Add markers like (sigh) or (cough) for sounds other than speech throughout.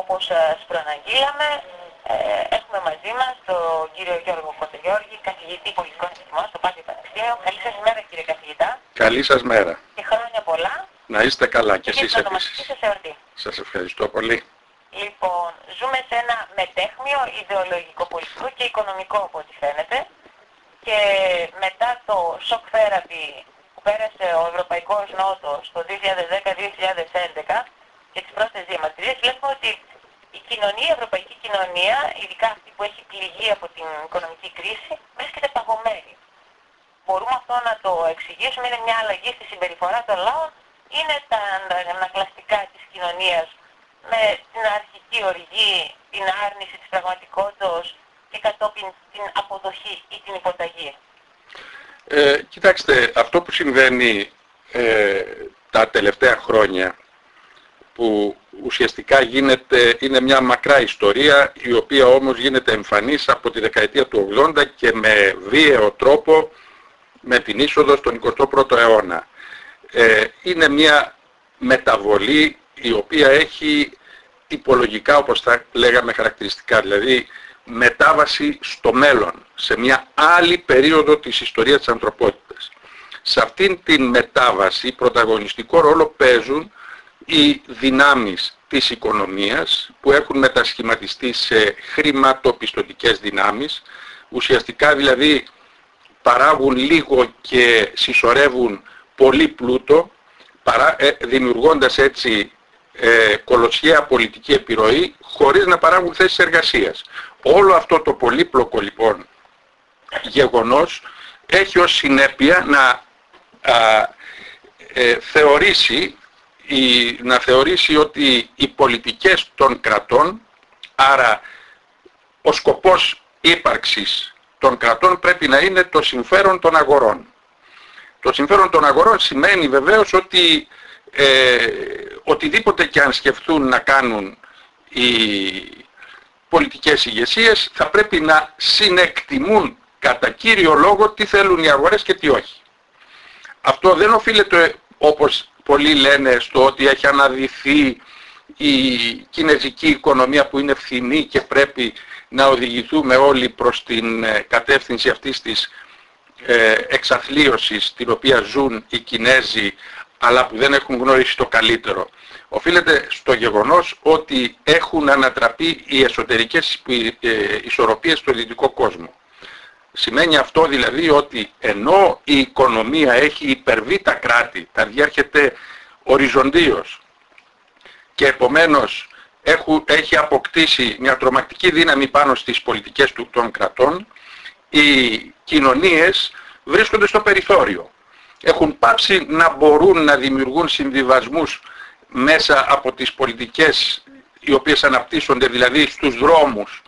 όπως ε, σας προαναγγείλαμε, ε, έχουμε μαζί μας τον κύριο Γιώργο Κοντογιώργη, καθηγητή πολιτικών επιστημών στο Πάτιο Πανεπιστήμιο. Καλή σας μέρα κύριε καθηγητά Καλή σας μέρα. και χρόνια πολλά Να είστε καλά και και εσείς την ονομαστική επίσης. σας εορτή. Σας ευχαριστώ πολύ. Λοιπόν, ζούμε σε ένα μετέχμιο ιδεολογικό, πολιτικό και οικονομικό από ό,τι φαίνεται και μετά το shock therapy που πέρασε ο Ευρωπαϊκός Νότος το 2010-2011 και τις πρώτες διαμαρτυρίες βλέπουμε ότι η κοινωνία, η ευρωπαϊκή κοινωνία, ειδικά αυτή που έχει πληγεί από την οικονομική κρίση, βρίσκεται παγωμένη. Μπορούμε αυτό να το εξηγήσουμε, είναι μια αλλαγή στη συμπεριφορά των λαών, είναι τα ανακλαστικά της κοινωνίας με την αρχική οργή, την άρνηση της πραγματικότητας και κατόπιν την αποδοχή ή την υποταγή. Ε, κοιτάξτε, αυτό που συμβαίνει ε, τα τελευταία χρόνια που ουσιαστικά γίνεται, είναι μια μακρά ιστορία η οποία όμως γίνεται εμφανής από τη δεκαετία του 80 και με βίαιο τρόπο με την είσοδο στον 21ο αιώνα. Ε, είναι μια μεταβολή η οποία έχει τυπολογικά όπως θα λέγαμε χαρακτηριστικά, δηλαδή μετάβαση στο μέλλον, σε μια άλλη περίοδο της ιστορίας της ανθρωπότητας. Σε αυτήν την μετάβαση πρωταγωνιστικό ρόλο παίζουν οι δυνάμεις της οικονομίας που έχουν μετασχηματιστεί σε χρηματοπιστωτικές δυνάμεις, ουσιαστικά δηλαδή παράγουν λίγο και συσσωρεύουν πολύ πλούτο, παρά, ε, δημιουργώντας έτσι ε, κολοσιαία πολιτική επιρροή χωρίς να παράγουν θέσεις εργασίας. Όλο αυτό το πολύπλοκο λοιπόν γεγονός έχει ως συνέπεια να α, ε, θεωρήσει η, να θεωρήσει ότι οι πολιτικές των κρατών, άρα ο σκοπός ύπαρξης των κρατών πρέπει να είναι το συμφέρον των αγορών. Το συμφέρον των αγορών σημαίνει βεβαίως ότι ε, οτιδήποτε και αν σκεφτούν να κάνουν οι πολιτικές ηγεσίες θα πρέπει να συνεκτιμούν κατά κύριο λόγο τι θέλουν οι αγορές και τι όχι. Αυτό δεν οφείλεται όπως πολλοί λένε στο ότι έχει αναδυθεί η κινέζικη οικονομία που είναι φθηνή και πρέπει να οδηγηθούμε όλοι προς την ε, κατεύθυνση αυτής της ε, εξαθλίωσης την οποία ζουν οι Κινέζοι αλλά που δεν έχουν γνωρίσει το καλύτερο. Οφείλεται στο γεγονός ότι έχουν ανατραπεί οι εσωτερικές ε, ισορροπίες στο δυτικό κόσμο. Σημαίνει αυτό δηλαδή ότι ενώ η οικονομία έχει υπερβεί τα κράτη, τα διέρχεται οριζοντίως και επομένως έχουν, έχει αποκτήσει μια τρομακτική δύναμη πάνω στις πολιτικές του, των κρατών, οι κοινωνίες βρίσκονται στο περιθώριο. Έχουν πάψει να μπορούν να δημιουργούν συμβιβασμούς μέσα από τις πολιτικές οι οποίες αναπτύσσονται δηλαδή στους δρόμους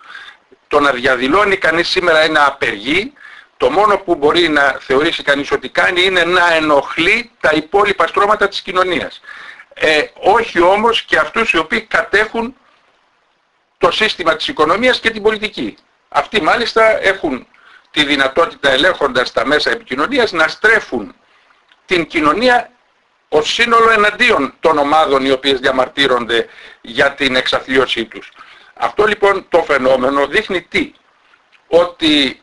το να διαδηλώνει κανείς σήμερα ένα απεργή, το μόνο που μπορεί να θεωρήσει κανείς ότι κάνει είναι να ενοχλεί τα υπόλοιπα στρώματα της κοινωνίας. Ε, όχι όμως και αυτούς οι οποίοι κατέχουν το σύστημα της οικονομίας και την πολιτική. Αυτοί μάλιστα έχουν τη δυνατότητα ελέγχοντας τα μέσα επικοινωνίας να στρέφουν την κοινωνία ως σύνολο εναντίον των ομάδων οι οποίες διαμαρτύρονται για την εξαθλίωσή τους. Αυτό λοιπόν το φαινόμενο δείχνει τι; Ότι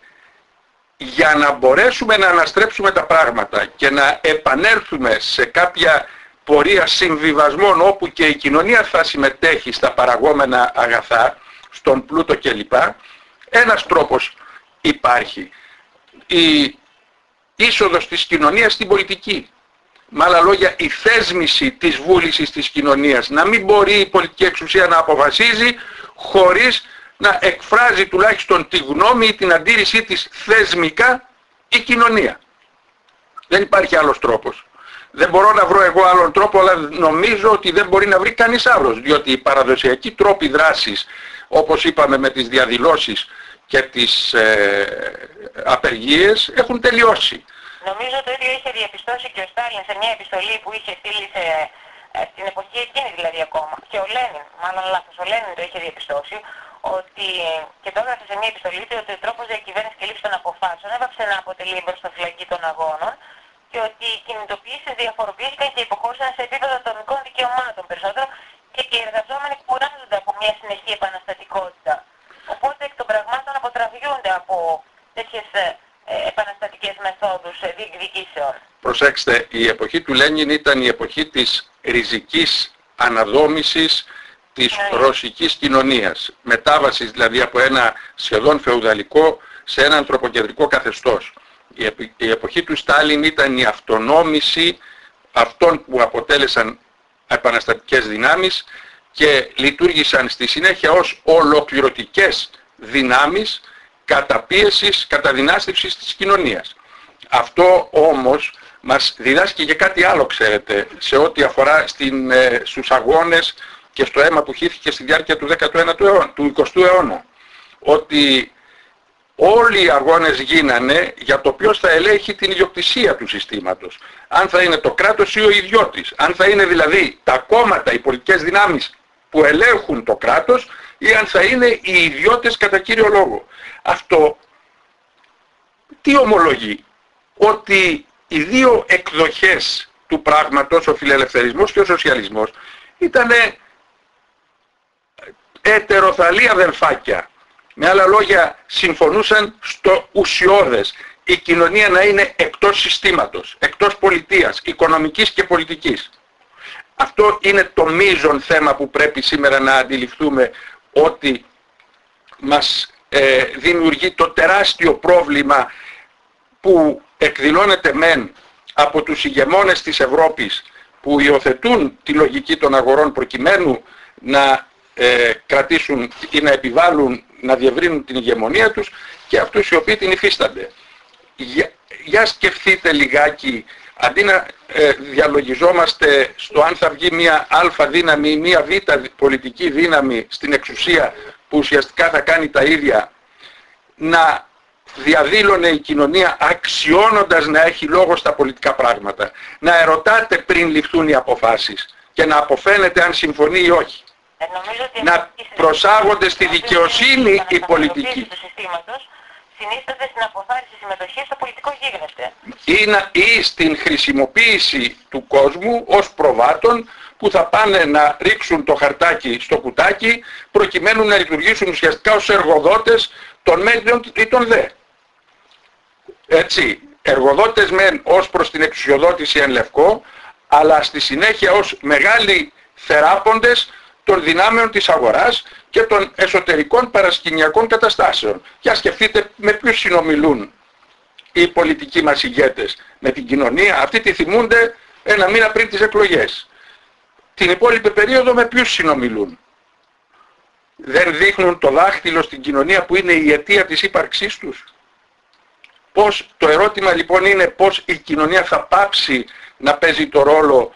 για να μπορέσουμε να αναστρέψουμε τα πράγματα και να επανέλθουμε σε κάποια πορεία συμβιβασμών όπου και η κοινωνία θα συμμετέχει στα παραγόμενα αγαθά, στον πλούτο κλπ. Ένας τρόπος υπάρχει. Η είσοδος της κοινωνίας στην πολιτική. Με άλλα λόγια, η θέσμηση της βούλησης της κοινωνίας. Να μην μπορεί η πολιτική εξουσία να αποφασίζει χωρίς να εκφράζει τουλάχιστον τη γνώμη ή την αντίρρησή της θεσμικά η κοινωνία. Δεν υπάρχει άλλος τρόπος. Δεν μπορώ να βρω εγώ άλλον τρόπο, αλλά νομίζω ότι δεν μπορεί να βρει κανείς άλλος, διότι οι παραδοσιακοί τρόποι δράσης, όπως είπαμε με τις διαδηλώσεις και τις ε, απεργίες, έχουν τελειώσει. Νομίζω το ίδιο είχε διαπιστώσει και ο Στάλιν σε μια επιστολή που είχε στείλει σε, ε, στην εποχή εκείνη δηλαδή ακόμα. Και ο Λένιν, μάλλον λάθος, ο Λένιν το είχε διαπιστώσει ότι και το έγραψε σε μια επιστολή του ότι ο τρόπος διακυβέρνησης και λήψης των αποφάσεων έβαψε να αποτελεί εμπροστοφυλακή των αγώνων και ότι οι κινητοποιήσεις διαφοροποιήθηκαν και υποχώρησαν σε επίπεδο ατομικών δικαιωμάτων περισσότερο και και οι εργαζόμενοι κουράζονται από μια συνεχή επαναστατικότητα. Οπότε εκ των πραγμάτων αποτραβιούνται από τέτοιες ε, ε, επαναστατικές μεθόδους ε, διεκδικήσεων. Προσέξτε, η εποχή του Λένιν ήταν η εποχή της ριζικής αναδόμησης της Ναι. ρωσικής κοινωνίας. Μετάβασης δηλαδή από ένα σχεδόν φεουδαλικό σε ένα ανθρωποκεντρικό καθεστώς. Η, επι- η εποχή του Στάλιν ήταν η αυτονόμηση αυτών που αποτέλεσαν επαναστατικές δυνάμεις και λειτουργήσαν στη συνέχεια ως ολοκληρωτικές δυνάμεις καταπίεσης, καταδυνάστευσης της κοινωνίας. Αυτό όμως μας διδάσκει και κάτι άλλο, ξέρετε, σε ό,τι αφορά στην, ε, στους αγώνες και στο αίμα που χύθηκε στη διάρκεια του 19ου αιώνα, του 20ου αιώνα. Ότι όλοι οι αγώνες γίνανε για το ποιος θα ελέγχει την ιδιοκτησία του συστήματος. Αν θα είναι το κράτος ή ο ιδιώτης. Αν θα είναι δηλαδή τα κόμματα, οι πολιτικές δυνάμεις που ελέγχουν το κράτος ή αν θα είναι οι ιδιώτες κατά κύριο λόγο. Αυτό τι ομολογεί; Ότι οι δύο εκδοχές του πράγματος, ο φιλελευθερισμός και ο σοσιαλισμός, ήταν ετεροθαλή αδελφάκια. Με άλλα λόγια, συμφωνούσαν στο ουσιώδες. Η κοινωνία να είναι εκτός συστήματος, εκτός πολιτείας, οικονομικής και πολιτικής. Αυτό είναι το μείζον θέμα που πρέπει σήμερα να αντιληφθούμε ότι μας ε, δημιουργεί το τεράστιο πρόβλημα που εκδηλώνεται μεν από τους ηγεμόνες της Ευρώπης που υιοθετούν τη λογική των αγορών προκειμένου να ε, κρατήσουν ή να επιβάλλουν, να διευρύνουν την ηγεμονία τους και αυτούς οι οποίοι την υφίστανται. Για, για σκεφτείτε λιγάκι, αντί να ε, διαλογιζόμαστε στο αν θα βγει μια α δύναμη ή μια β πολιτική δύναμη στην εξουσία που ουσιαστικά θα κάνει τα ίδια, να διαδήλωνε η κοινωνία αξιώνοντας να έχει λόγο στα πολιτικά πράγματα. Να ερωτάτε πριν ληφθούν οι αποφάσεις και να αποφαίνεται αν συμφωνεί ή όχι. Ε, νομίζω ότι Να αυτή η προσάγονται στη αυτή η δικαιοσύνη οι επαναστατικοποίηση πολιτικοί. του συστήματος συνίσταται στην αποθάρρυνση συμμετοχής στο πολιτικό γίγνεσθε. ή, να, ή στην χρησιμοποίηση του κόσμου ως προβάτων που θα πάνε να ρίξουν το χαρτάκι στο κουτάκι προκειμένου να λειτουργήσουν ουσιαστικά ως εργοδότες των μεν ή των δε. Έτσι, εργοδότες μεν ως προς την εξουσιοδότηση εν λευκό, αλλά στη συνέχεια ως μεγάλοι θεράποντες των δυνάμεων της αγοράς και των εσωτερικών παρασκηνιακών καταστάσεων. Για σκεφτείτε με ποιους συνομιλούν οι πολιτικοί μας ηγέτες με την κοινωνία. Αυτοί τη θυμούνται ένα μήνα πριν τις εκλογές. Την υπόλοιπη περίοδο με ποιους συνομιλούν. Δεν δείχνουν το δάχτυλο στην κοινωνία που είναι η αιτία της ύπαρξής τους. Πώς, το ερώτημα λοιπόν είναι πώς η κοινωνία θα πάψει να παίζει το ρόλο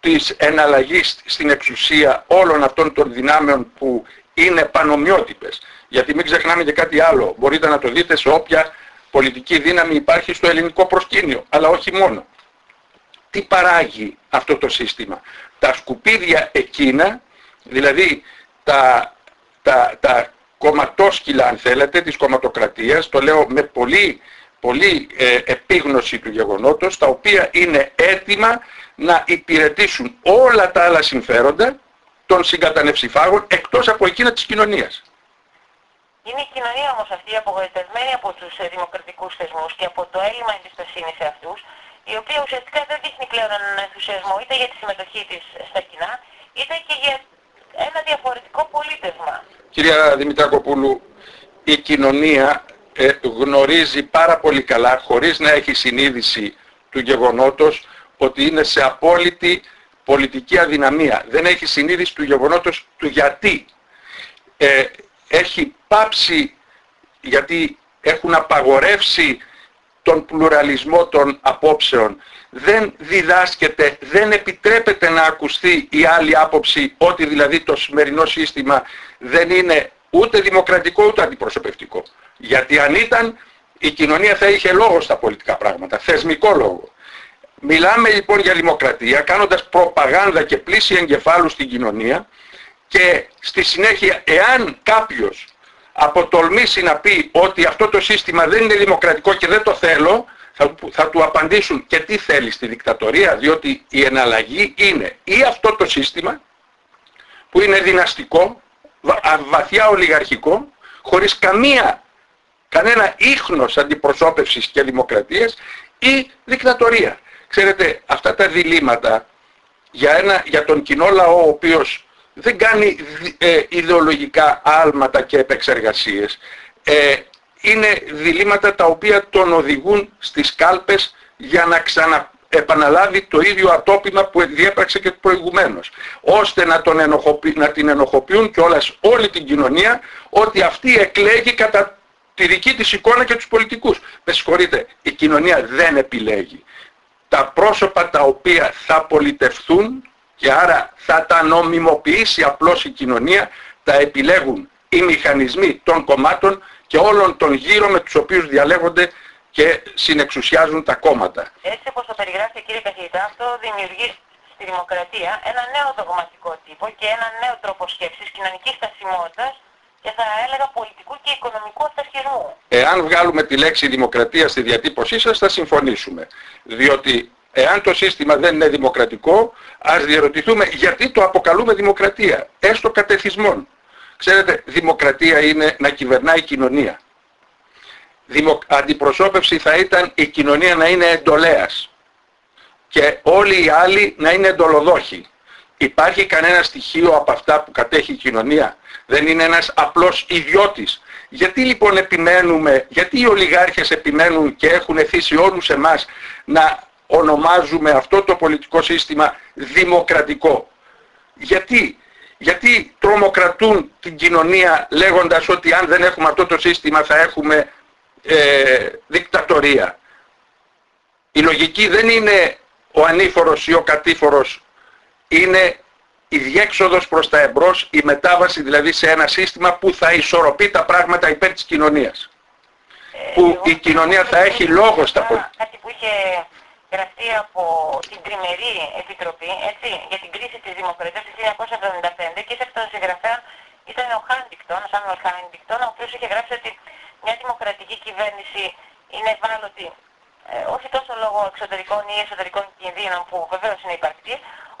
της εναλλαγής στην εξουσία όλων αυτών των δυνάμεων που είναι πανομοιότυπες. Γιατί μην ξεχνάμε και κάτι άλλο. Μπορείτε να το δείτε σε όποια πολιτική δύναμη υπάρχει στο ελληνικό προσκήνιο, αλλά όχι μόνο. Τι παράγει αυτό το σύστημα; Τα σκουπίδια εκείνα, δηλαδή τα, τα, τα κομματόσκυλα αν θέλετε της κομματοκρατίας, το λέω με πολύ, πολύ ε, επίγνωση του γεγονότος, τα οποία είναι έτοιμα να υπηρετήσουν όλα τα άλλα συμφέροντα των συγκατανευσιφάγων εκτός από εκείνα της κοινωνίας. Είναι η κοινωνία όμως αυτή απογοητευμένη από τους ε, δημοκρατικούς θεσμούς και από το έλλειμμα εμπιστοσύνης σε αυτούς, η οποία ουσιαστικά δεν δείχνει πλέον έναν ενθουσιασμό είτε για τη συμμετοχή της στα κοινά, είτε και για ένα διαφορετικό πολίτευμα. Κυρία Δημητρακοπούλου, η κοινωνία ε, γνωρίζει πάρα πολύ καλά, χωρίς να έχει συνείδηση του γεγονότος, ότι είναι σε απόλυτη πολιτική αδυναμία. Δεν έχει συνείδηση του γεγονότος του γιατί. Ε, έχει πάψει, γιατί έχουν απαγορεύσει τον πλουραλισμό των απόψεων. Δεν διδάσκεται, δεν επιτρέπεται να ακουστεί η άλλη άποψη, ότι δηλαδή το σημερινό σύστημα δεν είναι ούτε δημοκρατικό ούτε αντιπροσωπευτικό. Γιατί αν ήταν, η κοινωνία θα είχε λόγο στα πολιτικά πράγματα, θεσμικό λόγο. Μιλάμε λοιπόν για δημοκρατία, κάνοντας προπαγάνδα και πλήση εγκεφάλου στην κοινωνία και στη συνέχεια, εάν κάποιος αποτολμήσει να πει ότι αυτό το σύστημα δεν είναι δημοκρατικό και δεν το θέλω, θα, θα του απαντήσουν και τι θέλει στη δικτατορία, διότι η εναλλαγή είναι ή αυτό το σύστημα που είναι δυναστικό, βαθιά ολιγαρχικό, χωρίς καμία, κανένα ίχνος αντιπροσώπευσης και δημοκρατίας ή δικτατορία. Ξέρετε, αυτά τα διλήμματα για, ένα, για τον κοινό λαό ο οποίος δεν κάνει ε, ιδεολογικά άλματα και επεξεργασίες, ε, είναι διλήμματα τα οποία τον οδηγούν στις κάλπες για να ξαναεπαναλάβει το ίδιο ατόπιμα που διέπραξε και προηγουμένως. Ώστε να, τον να την ενοχοποιούν κιόλας όλη την κοινωνία ότι αυτή εκλέγει κατά τη δική της εικόνα και τους πολιτικούς. Με συγχωρείτε, η κοινωνία δεν επιλέγει. Τα πρόσωπα τα οποία θα πολιτευθούν και άρα θα τα νομιμοποιήσει απλώς η κοινωνία, τα επιλέγουν οι μηχανισμοί των κομμάτων και όλων των γύρω με τους οποίους διαλέγονται και συνεξουσιάζουν τα κόμματα. Έτσι όπως το περιγράφει κύριε καθηγητά, αυτό δημιουργεί στη δημοκρατία ένα νέο δογματικό τύπο και ένα νέο τρόπο σκέψης κοινωνικής στασιμότητας και θα έλεγα πολιτικού και οικονομικού αυταρχισμού. Εάν βγάλουμε τη λέξη δημοκρατία στη διατύπωσή σας θα συμφωνήσουμε. Διότι εάν το σύστημα δεν είναι δημοκρατικό, ας διερωτηθούμε γιατί το αποκαλούμε δημοκρατία, έστω κατεθισμών. Ξέρετε, δημοκρατία είναι να κυβερνάει η κοινωνία. Δημο... Αντιπροσώπευση θα ήταν η κοινωνία να είναι εντολέας και όλοι οι άλλοι να είναι εντολοδόχοι. Υπάρχει κανένα στοιχείο από αυτά που κατέχει η κοινωνία; Δεν είναι ένας απλός ιδιώτης. Γιατί λοιπόν επιμένουμε, γιατί οι ολιγάρχες επιμένουν και έχουν εθίσει όλους εμάς να ονομάζουμε αυτό το πολιτικό σύστημα δημοκρατικό. Γιατί; Γιατί τρομοκρατούν την κοινωνία λέγοντας ότι αν δεν έχουμε αυτό το σύστημα θα έχουμε ε, δικτατορία. Η λογική δεν είναι ο ανήφορος ή ο κατήφορος, είναι η διέξοδος προς τα εμπρός, η μετάβαση δηλαδή σε ένα σύστημα που θα ισορροπεί τα πράγματα υπέρ της κοινωνίας. Ε, που η κοινωνία θα έχει λόγο στα πολιτικά γραφτεί από την Τριμερή Επιτροπή έτσι, για την κρίση της Δημοκρατίας του 1975 και σε αυτόν τον συγγραφέα ήταν ο Χάντικτον, ο Σάμουελ Χάντικτον, ο οποίος είχε γράψει ότι μια δημοκρατική κυβέρνηση είναι ευάλωτη ε, όχι τόσο λόγω εξωτερικών ή εσωτερικών κινδύνων που βεβαίως είναι υπαρκτή,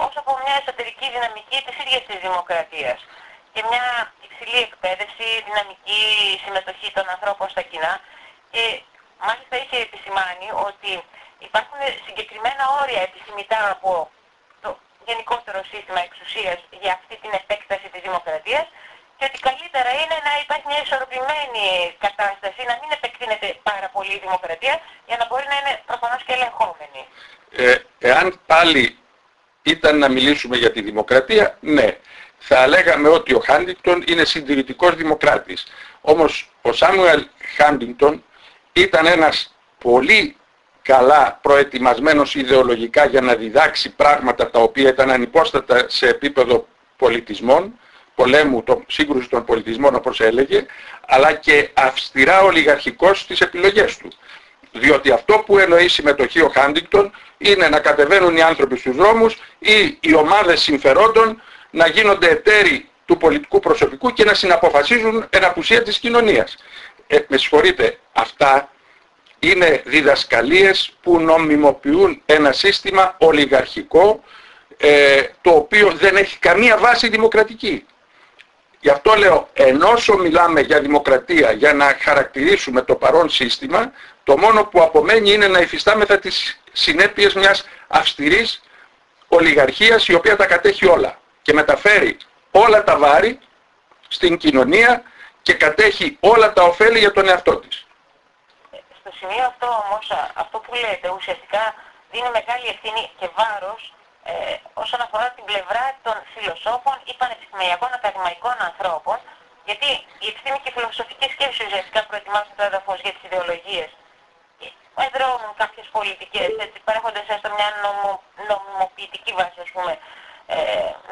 όσο από μια εσωτερική δυναμική της ίδιας της δημοκρατίας και μια υψηλή εκπαίδευση, δυναμική συμμετοχή των ανθρώπων στα κοινά. Και μάλιστα είχε επισημάνει ότι υπάρχουν συγκεκριμένα όρια επιθυμητά από το γενικότερο σύστημα εξουσίας για αυτή την επέκταση της δημοκρατίας και ότι καλύτερα είναι να υπάρχει μια ισορροπημένη κατάσταση, να μην επεκτείνεται πάρα πολύ η δημοκρατία για να μπορεί να είναι προφανώς και ελεγχόμενη. Ε, εάν πάλι ήταν να μιλήσουμε για τη δημοκρατία, ναι. Θα λέγαμε ότι ο Χάντιγκτον είναι συντηρητικός δημοκράτης. Όμως ο Σάμουελ Χάντιγκτον ήταν ένας πολύ καλά προετοιμασμένος ιδεολογικά για να διδάξει πράγματα τα οποία ήταν ανυπόστατα σε επίπεδο πολιτισμών, πολέμου, το, σύγκρουση των πολιτισμών όπως έλεγε, αλλά και αυστηρά ολιγαρχικός στις επιλογές του. Διότι αυτό που εννοεί συμμετοχή ο Χάντικτον είναι να κατεβαίνουν οι άνθρωποι στους δρόμους ή οι ομάδες συμφερόντων να γίνονται εταίροι του πολιτικού προσωπικού και να συναποφασίζουν εν απουσία της κοινωνίας. Ε, με συγχωρείτε, αυτά είναι διδασκαλίες που νομιμοποιούν ένα σύστημα ολιγαρχικό ε, το οποίο δεν έχει καμία βάση δημοκρατική. Γι' αυτό λέω, ενώσο μιλάμε για δημοκρατία, για να χαρακτηρίσουμε το παρόν σύστημα, το μόνο που απομένει είναι να υφιστάμεθα τις συνέπειες μιας αυστηρής ολιγαρχίας η οποία τα κατέχει όλα και μεταφέρει όλα τα βάρη στην κοινωνία και κατέχει όλα τα ωφέλη για τον εαυτό της σημείο αυτό όμως, αυτό που λέτε ουσιαστικά δίνει μεγάλη ευθύνη και βάρος ε, όσον αφορά την πλευρά των φιλοσόφων ή πανεπιστημιακών ακαδημαϊκών ανθρώπων, γιατί η επιστήμη και η φιλοσοφική σκέψη ουσιαστικά προετοιμάζουν το έδαφος για τις ιδεολογίες. Εδρώνουν κάποιες πολιτικές, έτσι, παρέχοντας έστω μια νομο, νομιμοποιητική βάση, ας πούμε, ε,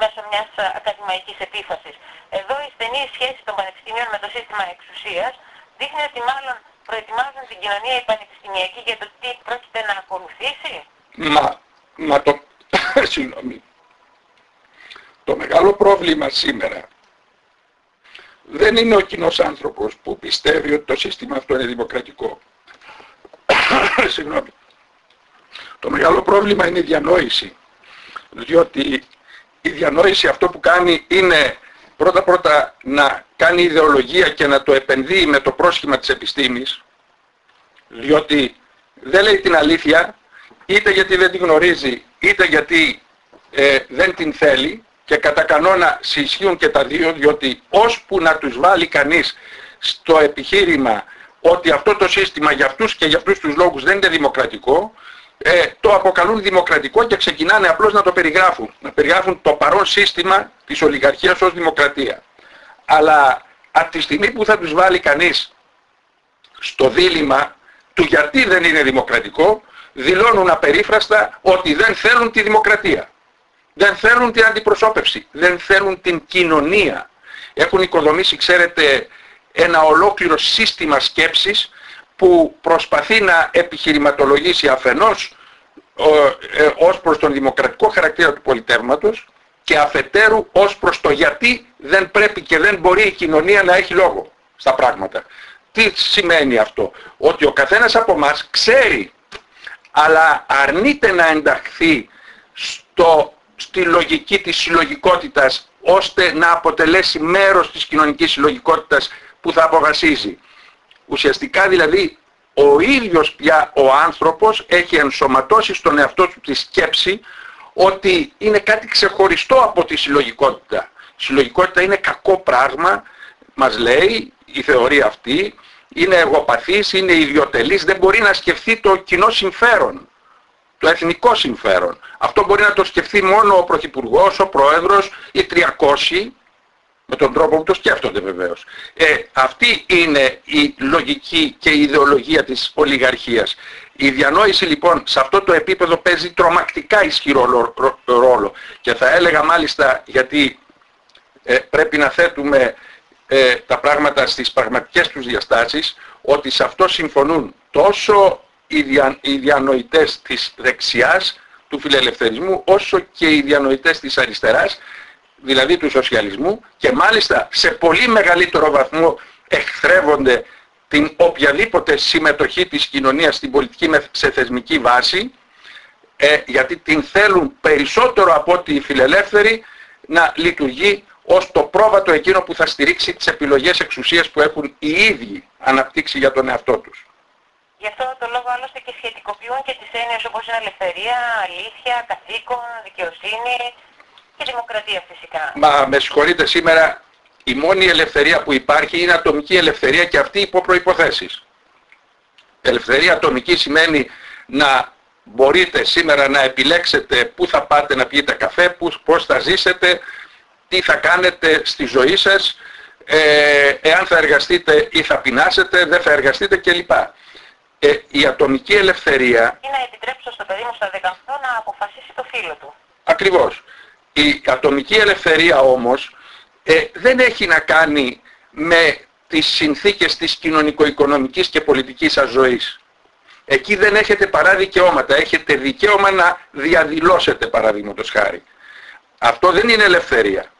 μέσω μιας ακαδημαϊκής επίφασης. Εδώ η στενή σχέση των πανεπιστημίων με το σύστημα εξουσίας δείχνει ότι μάλλον προετοιμάζουν την κοινωνία η πανεπιστημιακή για το τι πρόκειται να ακολουθήσει; Μα, μα το, (coughs) συγγνώμη, το μεγάλο πρόβλημα σήμερα δεν είναι ο κοινός άνθρωπος που πιστεύει ότι το σύστημα αυτό είναι δημοκρατικό. (coughs) Συγγνώμη. Το μεγάλο πρόβλημα είναι η διανόηση. Διότι η διανόηση αυτό που κάνει είναι πρώτα πρώτα να κάνει ιδεολογία και να το επενδύει με το πρόσχημα της επιστήμης, διότι δεν λέει την αλήθεια, είτε γιατί δεν την γνωρίζει, είτε γιατί ε, δεν την θέλει και κατά κανόνα συσχύουν και τα δύο, διότι ώσπου να τους βάλει κανείς στο επιχείρημα ότι αυτό το σύστημα για αυτούς και για αυτούς τους λόγους δεν είναι δημοκρατικό, ε, το αποκαλούν δημοκρατικό και ξεκινάνε απλώς να το περιγράφουν. Να περιγράφουν το παρόν σύστημα της ολιγαρχίας ως δημοκρατία. Αλλά από τη στιγμή που θα τους βάλει κανείς στο δίλημα του γιατί δεν είναι δημοκρατικό, δηλώνουν απερίφραστα ότι δεν θέλουν τη δημοκρατία. Δεν θέλουν την αντιπροσώπευση. Δεν θέλουν την κοινωνία. Έχουν οικοδομήσει, ξέρετε, ένα ολόκληρο σύστημα σκέψης που προσπαθεί να επιχειρηματολογήσει αφενός ε, ως προς τον δημοκρατικό χαρακτήρα του πολιτεύματος και αφετέρου ως προς το γιατί δεν πρέπει και δεν μπορεί η κοινωνία να έχει λόγο στα πράγματα. Τι σημαίνει αυτό; Ότι ο καθένας από μας ξέρει αλλά αρνείται να ενταχθεί στο, στη λογική της συλλογικότητας ώστε να αποτελέσει μέρος της κοινωνικής συλλογικότητας που θα αποφασίζει. Ουσιαστικά δηλαδή ο ίδιος πια ο άνθρωπος έχει ενσωματώσει στον εαυτό του τη σκέψη ότι είναι κάτι ξεχωριστό από τη συλλογικότητα. Η συλλογικότητα είναι κακό πράγμα, μας λέει η θεωρία αυτή, είναι εγωπαθής, είναι ιδιωτελής, δεν μπορεί να σκεφτεί το κοινό συμφέρον, το εθνικό συμφέρον. Αυτό μπορεί να το σκεφτεί μόνο ο Πρωθυπουργός, ο Πρόεδρος, οι 300 με τον τρόπο που το σκέφτονται βεβαίως. Ε, αυτή είναι η λογική και η ιδεολογία της ολιγαρχίας. Η διανόηση λοιπόν σε αυτό το επίπεδο παίζει τρομακτικά ισχυρό ρόλο και θα έλεγα μάλιστα γιατί ε, πρέπει να θέτουμε ε, τα πράγματα στις πραγματικές τους διαστάσεις ότι σε αυτό συμφωνούν τόσο οι, δια, οι διανοητές της δεξιάς του φιλελευθερισμού όσο και οι διανοητές της αριστεράς δηλαδή του σοσιαλισμού και μάλιστα σε πολύ μεγαλύτερο βαθμό εχθρεύονται την οποιαδήποτε συμμετοχή της κοινωνίας στην πολιτική σε θεσμική βάση ε, γιατί την θέλουν περισσότερο από ότι οι φιλελεύθεροι να λειτουργεί ως το πρόβατο εκείνο που θα στηρίξει τις επιλογές εξουσίας που έχουν οι ίδιοι αναπτύξει για τον εαυτό τους. Γι' αυτό το λόγο άλλωστε και σχετικοποιούν και τις έννοιες όπως είναι ελευθερία, αλήθεια, καθήκον, δικαιοσύνη, και δημοκρατία φυσικά. Μα με συγχωρείτε σήμερα η μόνη ελευθερία που υπάρχει είναι ατομική ελευθερία και αυτή υπό προϋποθέσεις. Ελευθερία ατομική σημαίνει να μπορείτε σήμερα να επιλέξετε πού θα πάτε να πιείτε καφέ, πώς θα ζήσετε, τι θα κάνετε στη ζωή σας, ε, εάν θα εργαστείτε ή θα πεινάσετε, δεν θα εργαστείτε κλπ. Ε, η ατομική ελευθερία... Ή να επιτρέψω στο παιδί μου στα 18 να αποφασίσει το φίλο του. Ακριβώς. Η ατομική ελευθερία όμως ε, δεν έχει να κάνει με τις συνθήκες της κοινωνικο-οικονομικής και πολιτικής σας ζωής. Εκεί δεν έχετε παρά δικαιώματα. Έχετε δικαίωμα να διαδηλώσετε παραδείγματος χάρη. Αυτό δεν είναι ελευθερία.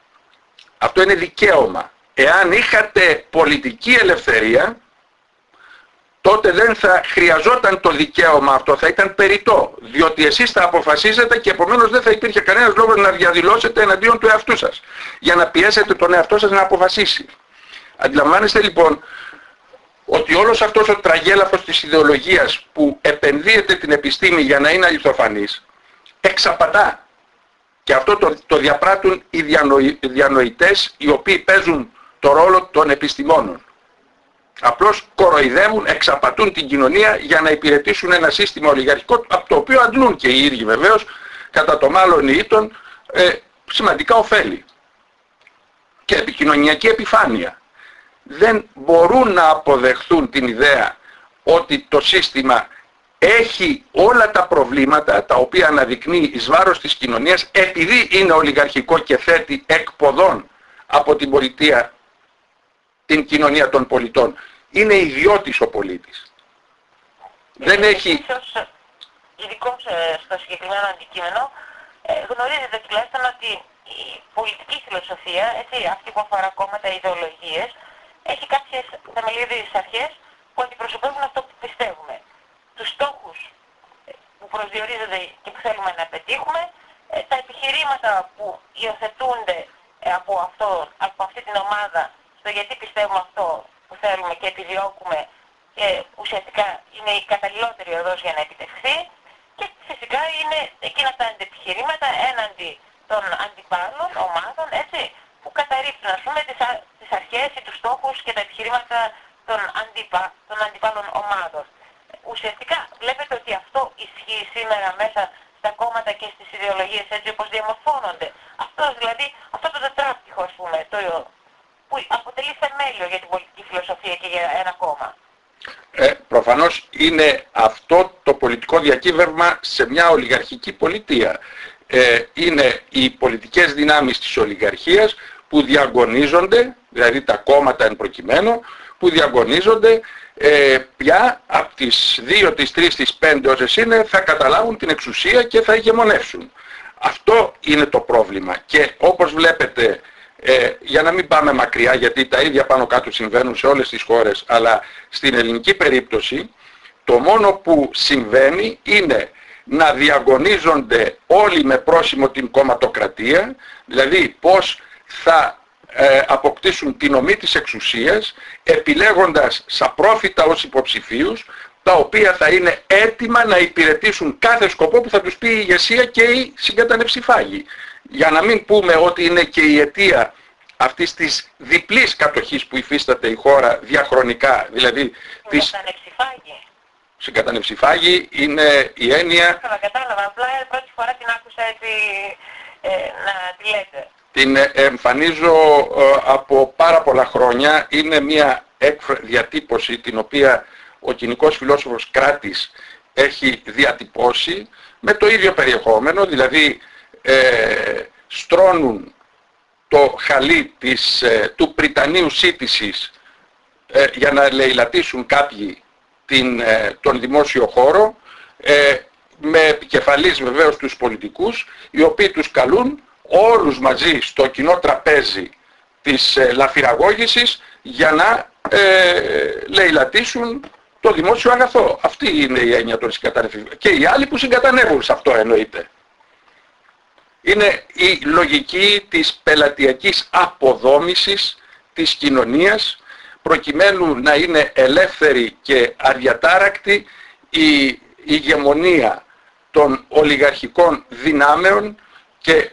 Αυτό είναι δικαίωμα. Εάν είχατε πολιτική ελευθερία, τότε δεν θα χρειαζόταν το δικαίωμα αυτό, θα ήταν περιττό. Διότι εσείς θα αποφασίζετε και επομένως δεν θα υπήρχε κανένας λόγος να διαδηλώσετε εναντίον του εαυτού σας. Για να πιέσετε τον εαυτό σας να αποφασίσει. Αντιλαμβάνεστε λοιπόν ότι όλος αυτός ο τραγέλαφος της ιδεολογίας που επενδύεται την επιστήμη για να είναι αληθοφανής, εξαπατά. Και αυτό το, το διαπράττουν οι διανοητές οι οποίοι παίζουν το ρόλο των επιστημόνων. Απλώς κοροϊδεύουν, εξαπατούν την κοινωνία για να υπηρετήσουν ένα σύστημα ολιγαρχικό από το οποίο αντλούν και οι ίδιοι βεβαίως κατά το μάλλον ήτον ε, σημαντικά ωφέλη και επικοινωνιακή επιφάνεια. Δεν μπορούν να αποδεχθούν την ιδέα ότι το σύστημα έχει όλα τα προβλήματα τα οποία αναδεικνύει εις βάρος της κοινωνίας επειδή είναι ολιγαρχικό και θέτει εκποδών από την πολιτεία την κοινωνία των πολιτών. Είναι ιδιώτης ο πολίτης. Δεν έχει... Ειδικώς ε, στο συγκεκριμένο αντικείμενο ε, γνωρίζετε τουλάχιστον ότι η πολιτική φιλοσοφία, έτσι, αυτή που αφορά κόμματα ιδεολογίες, έχει κάποιες θεμελιώδεις αρχές που αντιπροσωπεύουν αυτό που πιστεύουμε. Τους στόχους ε, που προσδιορίζονται και που θέλουμε να πετύχουμε, τα επιχειρήματα που υιοθετούνται ε, από, αυτό, από αυτή την ομάδα στο γιατί πιστεύουμε αυτό που θέλουμε και επιδιώκουμε και ουσιαστικά είναι η καταλληλότερη οδός για να επιτευχθεί και φυσικά είναι εκείνα τα αντιεπιχειρήματα έναντι των αντιπάλων ομάδων, έτσι, που καταρρύπτουν, ας πούμε, τις, τις αρχές ή τους στόχους και τα επιχειρήματα των, αντιπα, των αντιπάλων ομάδων. Ουσιαστικά βλέπετε ότι αυτό ισχύει σήμερα μέσα στα κόμματα και στις ιδεολογίες έτσι όπως διαμορφώνονται. Αυτός δηλαδή, αυτό το τετράπτυχο ας πούμε, το, που αποτελεί θεμέλιο για την πολιτική φιλοσοφία και για ένα κόμμα. Ε, προφανώς είναι αυτό το πολιτικό διακύβευμα σε μια ολιγαρχική πολιτεία. Ε, είναι οι πολιτικές δυνάμεις της ολιγαρχίας που διαγωνίζονται, δηλαδή τα κόμματα εν προκειμένου, που διαγωνίζονται ε, πια από τις 2, τις 3, τις 5 όσες είναι θα καταλάβουν την εξουσία και θα ηγεμονεύσουν. Αυτό είναι το πρόβλημα και όπως βλέπετε ε, για να μην πάμε μακριά γιατί τα ίδια πάνω κάτω συμβαίνουν σε όλες τις χώρες αλλά στην ελληνική περίπτωση το μόνο που συμβαίνει είναι να διαγωνίζονται όλοι με πρόσημο την κομματοκρατία δηλαδή πώς θα ε, αποκτήσουν την ομή της εξουσίας επιλέγοντας σαπρόφητα ως υποψηφίους τα οποία θα είναι έτοιμα να υπηρετήσουν κάθε σκοπό που θα τους πει η ηγεσία και οι συγκατανεψηφάγοι για να μην πούμε ότι είναι και η αιτία αυτής της διπλής κατοχής που υφίσταται η χώρα διαχρονικά, δηλαδή της... Συγκατανεψηφάγη είναι η έννοια... Κατάλαβα, κατάλαβα. Απλά πρώτη φορά την άκουσα έτσι ε, να τη λέτε. Την εμφανίζω ε, από πάρα πολλά χρόνια. Είναι μια διατύπωση την οποία ο κοινικός φιλόσοφος Κράτης έχει διατυπώσει με το ίδιο περιεχόμενο, δηλαδή ε, στρώνουν το χαλί της, ε, του Πριτανίου σύντησης ε, για να λαιλατίσουν κάποιοι την, ε, τον δημόσιο χώρο με επικεφαλής βεβαίως τους πολιτικούς οι οποίοι τους καλούν όλους μαζί στο κοινό τραπέζι της λαφυραγώγησης για να λαιλατίσουν το δημόσιο αγαθό. Αυτή είναι η έννοια των συγκατανεύσεων. Και οι άλλοι που συγκατανεύουν σε αυτό εννοείται. Είναι η λογική της πελατειακής αποδόμησης της κοινωνίας προκειμένου να είναι ελεύθερη και αδιατάρακτη η ηγεμονία των ολιγαρχικών δυνάμεων και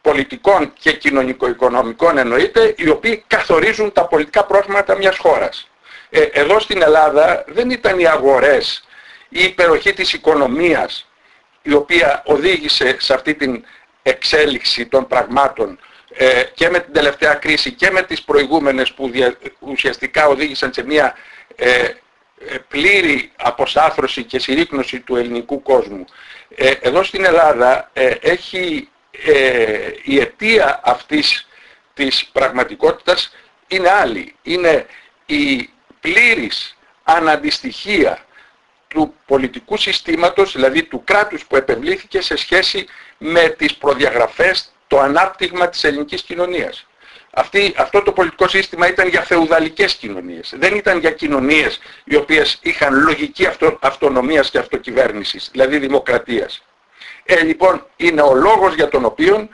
πολιτικών και κοινωνικο-οικονομικών εννοείται, οι οποίοι καθορίζουν τα πολιτικά πρόγραμματα μιας χώρας. Ε, εδώ στην Ελλάδα δεν ήταν οι αγορές, η υπεροχή της οικονομίας, η οποία οδήγησε σε αυτή την εξέλιξη των πραγμάτων ε, και με την τελευταία κρίση και με τις προηγούμενες που ουσιαστικά οδήγησαν σε μια ε, ε, πλήρη αποσάθρωση και συρρήκνωση του ελληνικού κόσμου. Εδώ στην Ελλάδα έχει η αιτία αυτής της πραγματικότητας είναι άλλη. Είναι η πλήρης αναντιστοιχία του πολιτικού συστήματος, δηλαδή του κράτους που επευλήθηκε σε σχέση με τις προδιαγραφές, το ανάπτυγμα της ελληνικής κοινωνίας. Αυτή, αυτό το πολιτικό σύστημα ήταν για θεουδαλικές κοινωνίες. Δεν ήταν για κοινωνίες οι οποίες είχαν λογική αυτο, αυτονομίας και αυτοκυβέρνησης, δηλαδή δημοκρατίας. Ε, λοιπόν, είναι ο λόγος για τον οποίο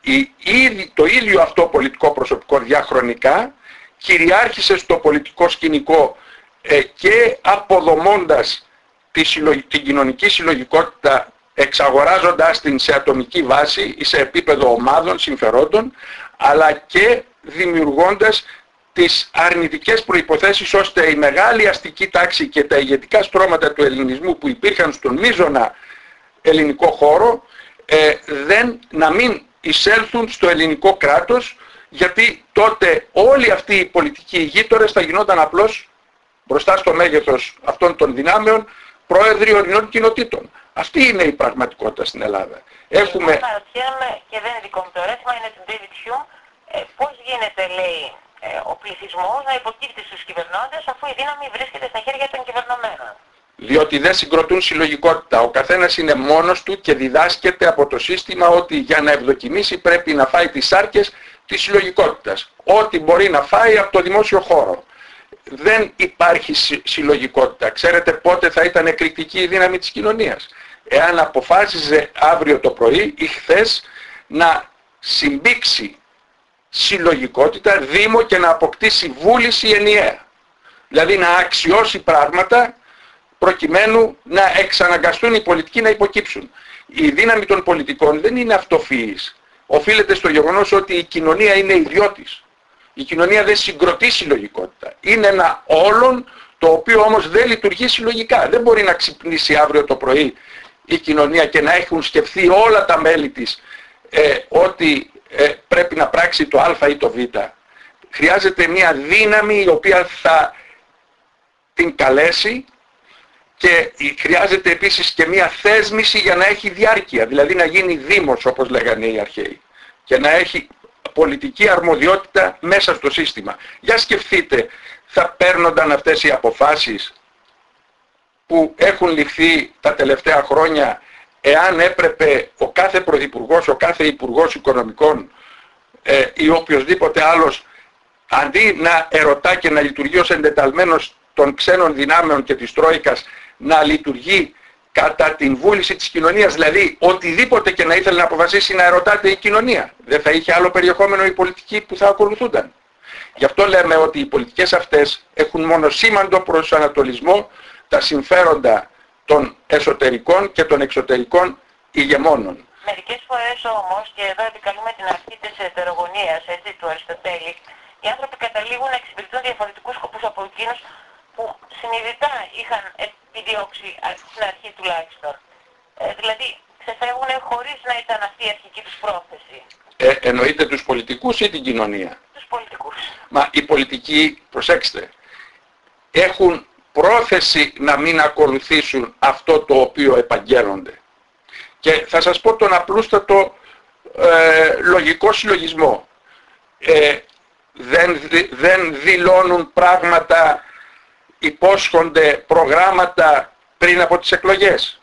η, το ίδιο αυτό πολιτικό προσωπικό διαχρονικά κυριάρχησε στο πολιτικό σκηνικό ε, και αποδομώντας τη την κοινωνική συλλογικότητα εξαγοράζοντάς την σε ατομική βάση ή σε επίπεδο ομάδων συμφερόντων, αλλά και δημιουργώντας τις αρνητικές προϋποθέσεις ώστε η μεγάλη αστική τάξη και τα ηγετικά στρώματα του ελληνισμού που υπήρχαν στον μείζωνα ελληνικό χώρο ε, δεν, να μην εισέλθουν στο ελληνικό κράτος γιατί τότε όλοι αυτοί οι πολιτικοί ηγείτορες θα γινόταν απλώς μπροστά στο μέγεθος αυτών των δυνάμεων πρόεδροι ορεινών κοινοτήτων. Αυτή είναι η πραγματικότητα στην Ελλάδα. Έχουμε... Εγώ παρατιέμαι και δεν είναι δικό μου το ερώτημα, είναι του David Hume, ε, πώς γίνεται λέει ε, ο πληθυσμός να υποκύπτει στους κυβερνώντες αφού η δύναμη βρίσκεται στα χέρια των κυβερνωμένων; Διότι δεν συγκροτούν συλλογικότητα. Ο καθένας είναι μόνος του και διδάσκεται από το σύστημα ότι για να ευδοκιμήσει πρέπει να φάει τις σάρκες της συλλογικότητας. Ό,τι μπορεί να φάει από το δημόσιο χώρο δεν υπάρχει συλλογικότητα. Ξέρετε πότε θα ήταν εκρηκτική η δύναμη της κοινωνίας. Εάν αποφάσιζε αύριο το πρωί ή χθες να συμπήξει συλλογικότητα, δήμο και να αποκτήσει βούληση ενιαία. Δηλαδή να αξιώσει πράγματα προκειμένου να εξαναγκαστούν οι πολιτικοί να υποκύψουν. Η δύναμη των πολιτικών δεν είναι αυτοφυής. Οφείλεται στο γεγονός ότι η κοινωνία είναι ιδιώτης. Η κοινωνία δεν συγκροτεί συλλογικότητα. Είναι ένα όλον το οποίο όμως δεν λειτουργεί συλλογικά. Δεν μπορεί να ξυπνήσει αύριο το πρωί η κοινωνία και να έχουν σκεφτεί όλα τα μέλη της ε, ότι ε, πρέπει να πράξει το α ή το β. Χρειάζεται μια δύναμη η οποία θα την καλέσει και χρειάζεται επίσης και μια θέσμηση για να έχει διάρκεια, δηλαδή να γίνει δήμος όπως λέγανε οι αρχαίοι και να έχει πολιτική αρμοδιότητα μέσα στο σύστημα. Για σκεφτείτε, θα παίρνονταν αυτές οι αποφάσεις που έχουν ληφθεί τα τελευταία χρόνια εάν έπρεπε ο κάθε πρωθυπουργός, ο κάθε υπουργός οικονομικών ε, ή οποιοδήποτε άλλος αντί να ερωτά και να λειτουργεί ως εντεταλμένος των ξένων δυνάμεων και της Τρόικας να λειτουργεί κατά την βούληση της κοινωνίας, δηλαδή οτιδήποτε και να ήθελε να αποφασίσει να ερωτάται η κοινωνία. Δεν θα είχε άλλο περιεχόμενο η πολιτική που θα ακολουθούνταν. Γι' αυτό λέμε ότι οι πολιτικές αυτές έχουν μόνο σήμαντο προσανατολισμό τα συμφέροντα των εσωτερικών και των εξωτερικών ηγεμόνων. Μερικές φορές όμως, και εδώ επικαλούμε την αρχή της ετερογωνίας έτσι, του Αριστοτέλη, οι άνθρωποι καταλήγουν να εξυπηρετούν διαφορετικούς σκοπούς από εκείνους που συνειδητά είχαν επιδιώξει στην αρχή τουλάχιστον. Ε, δηλαδή, ξεφεύγουν χωρίς να ήταν αυτή η αρχική τους πρόθεση. Ε, εννοείται τους πολιτικούς ή την κοινωνία; Τους πολιτικούς. Μα οι πολιτικοί, προσέξτε, έχουν πρόθεση να μην ακολουθήσουν αυτό το οποίο επαγγέλλονται. Και θα σας πω τον απλούστατο ε, λογικό συλλογισμό. Ε, δεν, δεν δηλώνουν πράγματα, υπόσχονται προγράμματα πριν από τις εκλογές.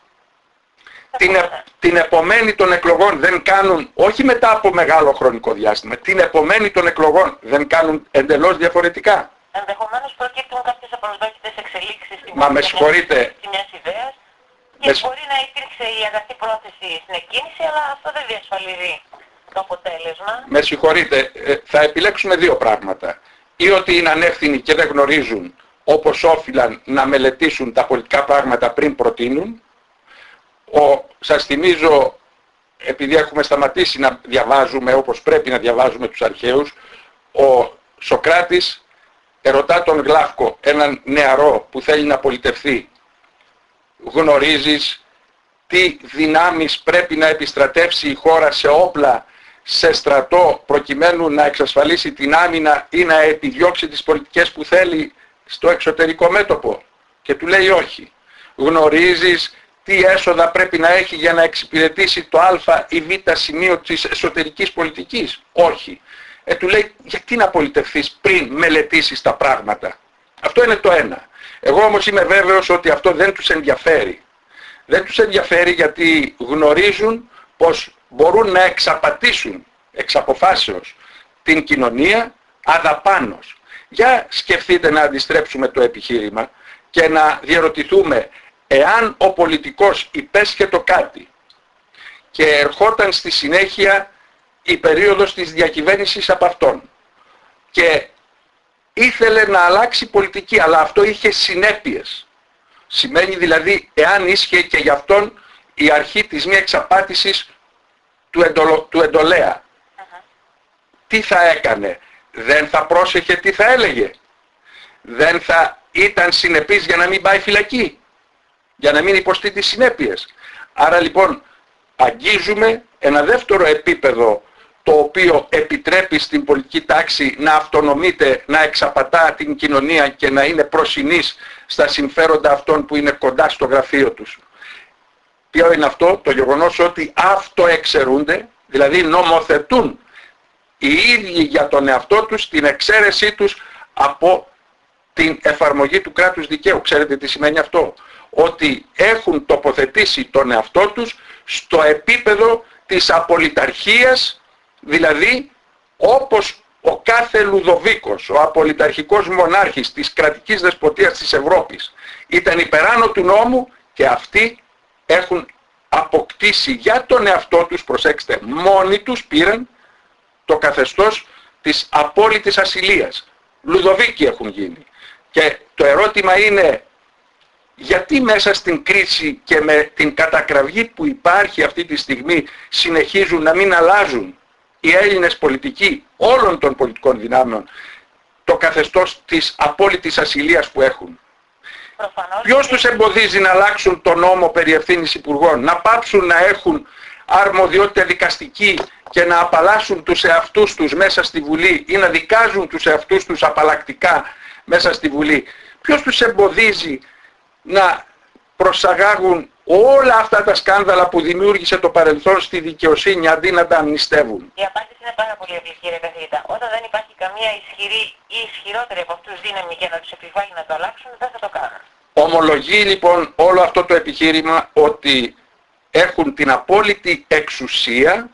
Την, την επομένη των εκλογών δεν κάνουν, όχι μετά από μεγάλο χρονικό διάστημα, την επομένη των εκλογών δεν κάνουν εντελώς διαφορετικά ενδεχομένως προκύπτουν κάποιες απροσδόκητες εξελίξεις στην Μα με συγχωρείτε. μιας ιδέας και μπορεί να υπήρξε η αγαθή πρόθεση στην εκκίνηση, αλλά αυτό δεν διασφαλίζει το αποτέλεσμα. Με συγχωρείτε, ε, θα επιλέξουμε δύο πράγματα. Ή ότι είναι ανεύθυνοι και δεν γνωρίζουν όπως όφυλαν να μελετήσουν τα πολιτικά πράγματα πριν προτείνουν. Ο, σας θυμίζω, επειδή έχουμε σταματήσει να διαβάζουμε όπως πρέπει να διαβάζουμε τους αρχαίους, ο Σοκράτης ερωτά τον Γλάφκο, έναν νεαρό που θέλει να πολιτευθεί, γνωρίζεις τι δυνάμεις πρέπει να επιστρατεύσει η χώρα σε όπλα, σε στρατό, προκειμένου να εξασφαλίσει την άμυνα ή να επιδιώξει τις πολιτικές που θέλει στο εξωτερικό μέτωπο. Και του λέει όχι. Γνωρίζεις τι έσοδα πρέπει να έχει για να εξυπηρετήσει το α ή β σημείο της εσωτερικής πολιτικής; Όχι ε, του λέει γιατί να πολιτευθείς πριν μελετήσεις τα πράγματα; Αυτό είναι το ένα. Εγώ όμως είμαι βέβαιος ότι αυτό δεν τους ενδιαφέρει. Δεν τους ενδιαφέρει γιατί γνωρίζουν πως μπορούν να εξαπατήσουν εξ αποφάσεως την κοινωνία αδαπάνως. Για σκεφτείτε να αντιστρέψουμε το επιχείρημα και να διαρωτηθούμε εάν ο πολιτικός υπέσχετο κάτι και ερχόταν στη συνέχεια η περίοδος της διακυβέρνησης από αυτόν. Και ήθελε να αλλάξει πολιτική, αλλά αυτό είχε συνέπειες. Σημαίνει δηλαδή, εάν ίσχυε και για αυτόν η αρχή της μη εξαπάτησης του, εντολο, του εντολέα. Τι θα έκανε, δεν θα πρόσεχε τι θα έλεγε. Δεν θα ήταν συνεπής για να μην πάει φυλακή. Για να μην υποστεί τις συνέπειες. Άρα λοιπόν αγγίζουμε ένα δεύτερο επίπεδο το οποίο επιτρέπει στην πολιτική τάξη να αυτονομείται, να εξαπατά την κοινωνία και να είναι προσινής στα συμφέροντα αυτών που είναι κοντά στο γραφείο τους. Ποιο είναι αυτό, το γεγονός ότι αυτοεξαιρούνται, δηλαδή νομοθετούν οι ίδιοι για τον εαυτό τους την εξαίρεσή τους από την εφαρμογή του κράτους δικαίου. Ξέρετε τι σημαίνει αυτό; Ότι έχουν τοποθετήσει τον εαυτό τους στο επίπεδο της απολυταρχίας δηλαδή όπως ο κάθε Λουδοβίκος, ο απολυταρχικός μονάρχης της κρατικής δεσποτείας της Ευρώπης ήταν υπεράνω του νόμου και αυτοί έχουν αποκτήσει για τον εαυτό τους, προσέξτε, μόνοι τους πήραν το καθεστώς της απόλυτης ασυλίας. Λουδοβίκοι έχουν γίνει. Και το ερώτημα είναι γιατί μέσα στην κρίση και με την κατακραυγή που υπάρχει αυτή τη στιγμή συνεχίζουν να μην αλλάζουν οι Έλληνες πολιτικοί όλων των πολιτικών δυνάμεων το καθεστώς της απόλυτης ασυλίας που έχουν; Προφανώς Ποιος τους εμποδίζει να αλλάξουν τον νόμο περί ευθύνης υπουργών, να πάψουν να έχουν αρμοδιότητα δικαστική και να απαλλάσσουν τους εαυτούς τους μέσα στη Βουλή ή να δικάζουν τους εαυτούς τους απαλλακτικά μέσα στη Βουλή. Ποιος τους εμποδίζει να προσαγάγουν όλα αυτά τα σκάνδαλα που δημιούργησε το παρελθόν στη δικαιοσύνη αντί να τα αμνηστεύουν; Η απάντηση είναι πάρα πολύ απλή κύριε καθηγητά. Όταν δεν υπάρχει καμία ισχυρή ή ισχυρότερη από αυτούς δύναμη για να τους επιβάλλει να το αλλάξουν, δεν θα το κάνουν. Ομολογεί λοιπόν όλο αυτό το επιχείρημα ότι έχουν την απόλυτη εξουσία,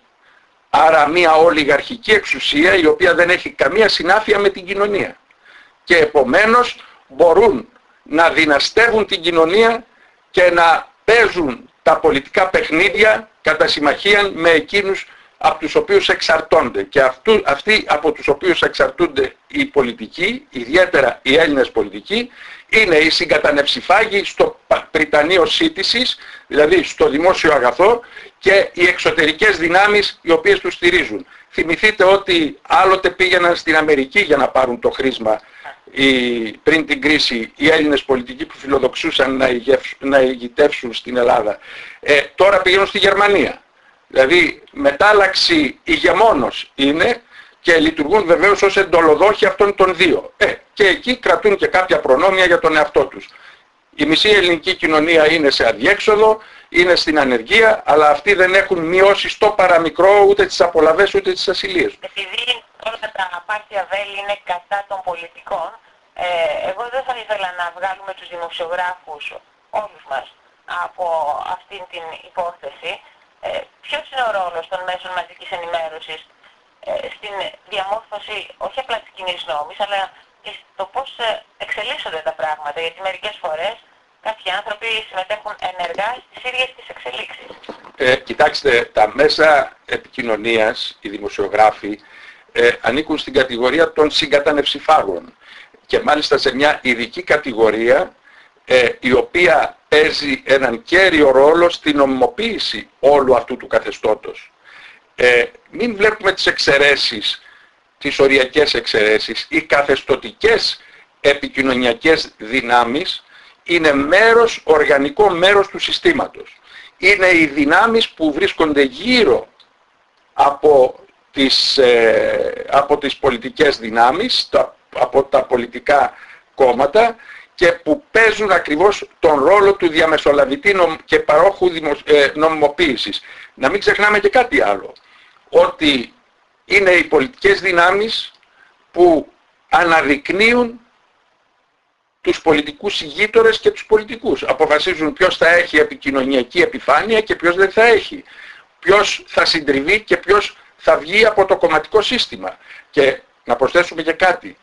άρα μια ολιγαρχική εξουσία η οποία δεν έχει καμία συνάφεια με την κοινωνία. Και επομένως μπορούν να δυναστεύουν την κοινωνία και να παίζουν τα πολιτικά παιχνίδια κατά συμμαχία με εκείνους από τους οποίους εξαρτώνται. Και αυτού, αυτοί από τους οποίους εξαρτούνται οι πολιτικοί, ιδιαίτερα οι Έλληνες πολιτικοί, είναι οι συγκατανεψηφάγοι στο πριτανείο σύντησης, δηλαδή στο δημόσιο αγαθό και οι εξωτερικές δυνάμεις οι οποίες τους στηρίζουν. Θυμηθείτε ότι άλλοτε πήγαιναν στην Αμερική για να πάρουν το χρήσμα οι, πριν την κρίση οι Έλληνες πολιτικοί που φιλοδοξούσαν να, να ηγητεύσουν στην Ελλάδα. Ε, τώρα πηγαίνουν στη Γερμανία. Δηλαδή μετάλλαξη ηγεμόνος είναι και λειτουργούν βεβαίως ως εντολοδόχοι αυτών των δύο. Ε, και εκεί κρατούν και κάποια προνόμια για τον εαυτό τους. Η μισή ελληνική κοινωνία είναι σε αδιέξοδο, είναι στην ανεργία, αλλά αυτοί δεν έχουν μειώσει στο παραμικρό ούτε τις απολαβές ούτε τις ασυλίες. Επειδή όλα τα πάθια βέλη είναι κατά των πολιτικών, ε, εγώ δεν θα ήθελα να βγάλουμε τους δημοσιογράφους όλους μας από αυτήν την υπόθεση. Ε, ποιος είναι ο ρόλος των μέσων μαζικής ενημέρωσης ε, στην διαμόρφωση όχι απλά της κοινής νόμης, αλλά και στο πώς ε, εξελίσσονται τα πράγματα, γιατί μερικές φορές κάποιοι άνθρωποι συμμετέχουν ενεργά στις ίδιες τις εξελίξεις. Ε, κοιτάξτε, τα μέσα επικοινωνίας, οι δημοσιογράφοι, ε, ανήκουν στην κατηγορία των συγκατανευσιφάγων και μάλιστα σε μια ειδική κατηγορία ε, η οποία παίζει έναν κέριο ρόλο στην νομιμοποίηση όλου αυτού του καθεστώτος. Ε, μην βλέπουμε τις εξαιρέσεις, τις οριακές εξαιρέσεις, οι καθεστωτικές επικοινωνιακές δυνάμεις είναι μέρος, οργανικό μέρος του συστήματος. Είναι οι δυνάμεις που βρίσκονται γύρω από τις, ε, από τις πολιτικές δυνάμεις, από τα πολιτικά κόμματα και που παίζουν ακριβώς τον ρόλο του διαμεσολαβητή και παρόχου ε, νομιμοποίησης. Να μην ξεχνάμε και κάτι άλλο, ότι είναι οι πολιτικές δυνάμεις που αναδεικνύουν τους πολιτικούς ηγείτορες και τους πολιτικούς. Αποφασίζουν ποιος θα έχει επικοινωνιακή επιφάνεια και ποιος δεν θα έχει. Ποιος θα συντριβεί και ποιος θα βγει από το κομματικό σύστημα. Και να προσθέσουμε και κάτι.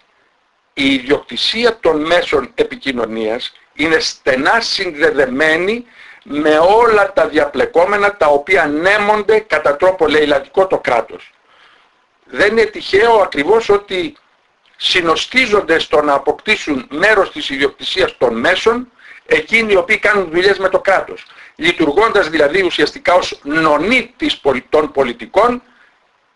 Η ιδιοκτησία των μέσων επικοινωνίας είναι στενά συνδεδεμένη με όλα τα διαπλεκόμενα τα οποία νέμονται κατά τρόπο λαιλατικό το κράτος. Δεν είναι τυχαίο ακριβώς ότι συνοστίζονται στο να αποκτήσουν μέρος της ιδιοκτησίας των μέσων εκείνοι οι οποίοι κάνουν δουλειές με το κράτος. Λειτουργώντας δηλαδή ουσιαστικά ως νονή των πολιτικών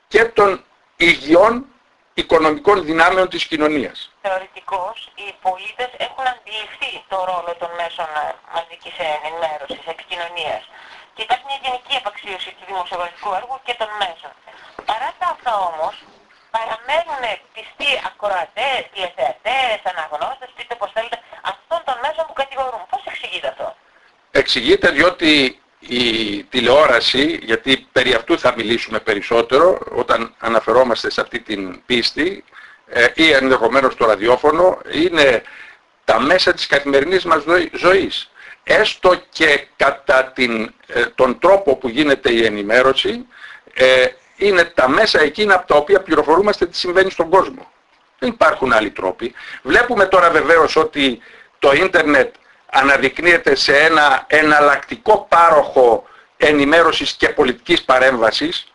και των υγιών οικονομικών δυνάμεων της κοινωνίας. Θεωρητικώς, οι πολίτες έχουν αντιληφθεί το ρόλο των μέσων ε, μαζικής ενημέρωσης, επικοινωνίας. Και υπάρχει μια γενική επαξίωση του δημοσιογραφικού έργου και των μέσων. Παρά τα αυτά όμως, παραμένουν πιστοί ακροατές, τηλεθεατές, αναγνώστες, πείτε πώς θέλετε, αυτών των μέσων που κατηγορούν. Πώς εξηγείται αυτό; Εξηγείται διότι η τηλεόραση, γιατί περί αυτού θα μιλήσουμε περισσότερο όταν αναφερόμαστε σε αυτή την πίστη ε, ή ενδεχομένως το ραδιόφωνο, είναι τα μέσα της καθημερινής μας ζωής. Έστω και κατά την, ε, τον τρόπο που γίνεται η ενημέρωση, ε, είναι τα μέσα εκείνα από τα οποία πληροφορούμαστε τι συμβαίνει στον κόσμο. Δεν υπάρχουν άλλοι τρόποι. Βλέπουμε τώρα βεβαίως ότι το ίντερνετ αναδεικνύεται σε ένα εναλλακτικό πάροχο ενημέρωσης και πολιτικής παρέμβασης,